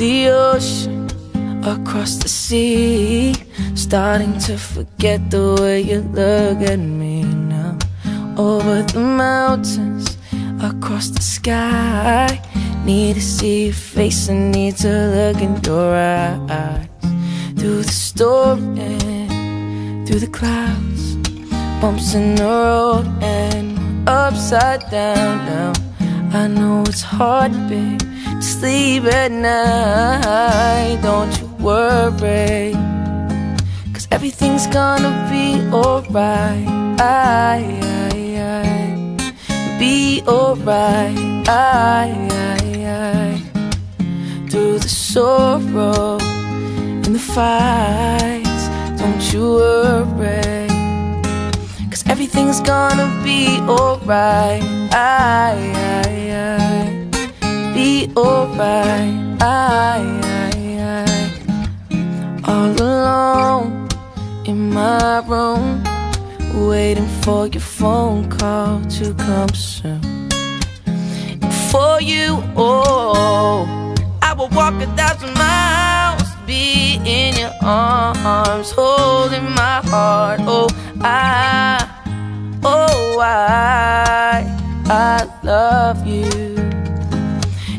the ocean, across the sea. Starting to forget the way you look at me now. Over the mountains, across the sky. Need to see your face and need to look in your eyes. Through the storm and through the clouds. Bumps in the road and upside down now. I know it's hard, babe, to sleep at night. Don't you worry, cause everything's gonna be alright. Be alright. Through the sorrow and the fights. Don't you worry. Everything's gonna be alright. I, I, I, be alright. I, I, I, all alone in my room, waiting for your phone call to come soon. For you, oh, I will walk a thousand miles, be in your arms, holding my heart. Oh, I, I, I love you.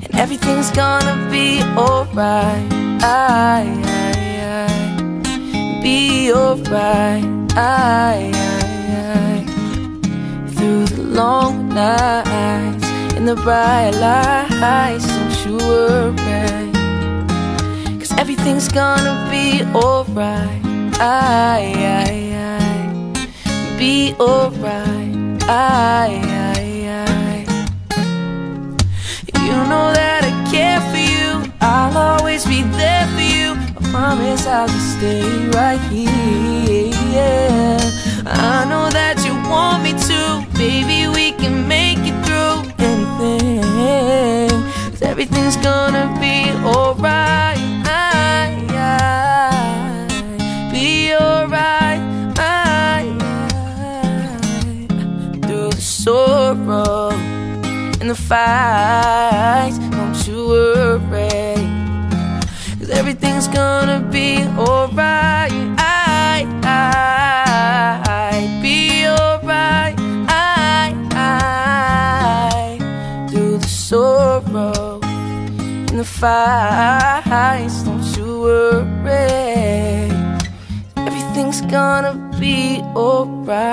And everything's gonna be alright. I, I, I, be alright. I, I, I, through the long nights and the bright lights. Don't you worry. Cause everything's gonna be alright. I, I, I, be alright. I, I, I, you know that I care for you. I'll always be there for you. I promise I'll just stay right here. yeah. I know that you want me to, baby. We can make it through anything. Cause everything's gonna the fights. Don't you worry. Cause everything's gonna be alright. I, I, be alright. I, I, through the sorrow and the fights. Don't you worry. Everything's gonna be alright.